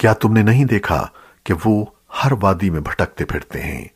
क्या तुमने नहीं देखा कि वो हर वादी में भटकते फिरते हैं?